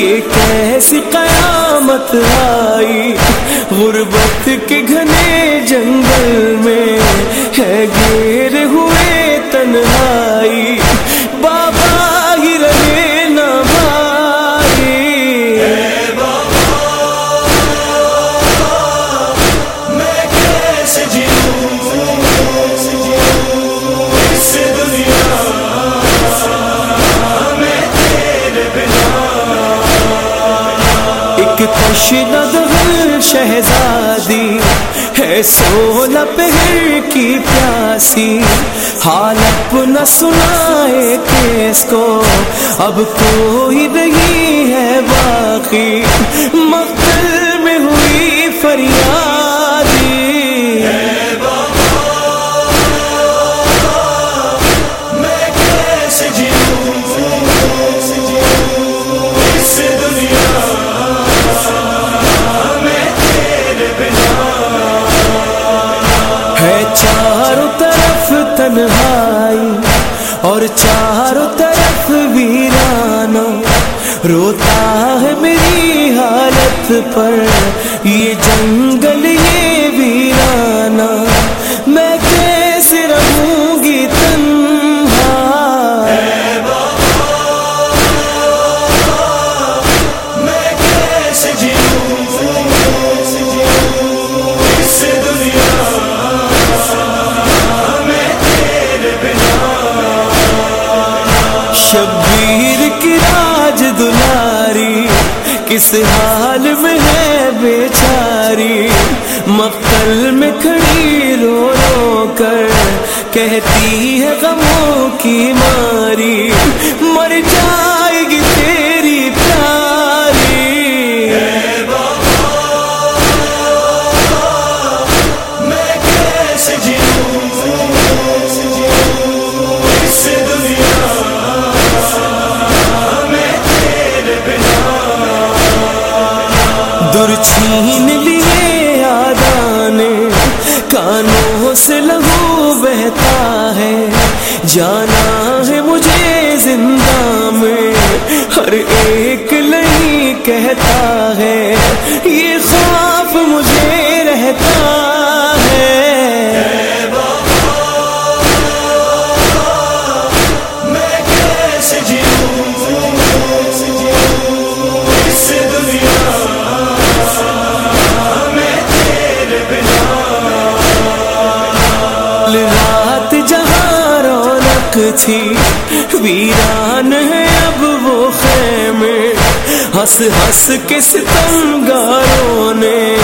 یہ کیسی قیامت آئی؟ غربت کے گھنے جنگل میں ہے گیر ہوئے تنہائی ایک ہر شہزادی ہے سولہ پہر کی پیاسی، حال اپنا سنائے کیس کو۔ اب کوئی نہیں ہے باقی مقتل میں ہوئی فریاد۔ اور چاروں طرف ویرانو روتا ہے میری حالت پر یہ جنگل یہ ویرانہ کس حال میں ہے بیچاری؟ مقتل میں کھڑی رو رو کر کہتی ہے غموں کی ماری۔ مر جائے جانا ہے مجھے زندہ میں۔ ہر ایک نہیں کہتا ہے یہ خواب خاک تھی۔ ویران ہے اب وہ خیمے۔ ہنس ہنس کے ستمگاروں نے۔